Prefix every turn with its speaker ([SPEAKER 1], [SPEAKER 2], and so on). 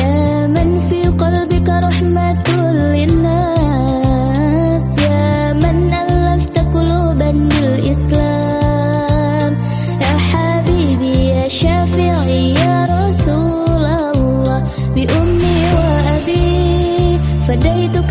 [SPEAKER 1] يا من في قلبك رحمة للناس. يا من ألفت قلوبا بالإسلام يا حبيبي يا شافعي يا رسول الله. بأمي وأبي فديتك